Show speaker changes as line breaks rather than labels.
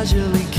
casually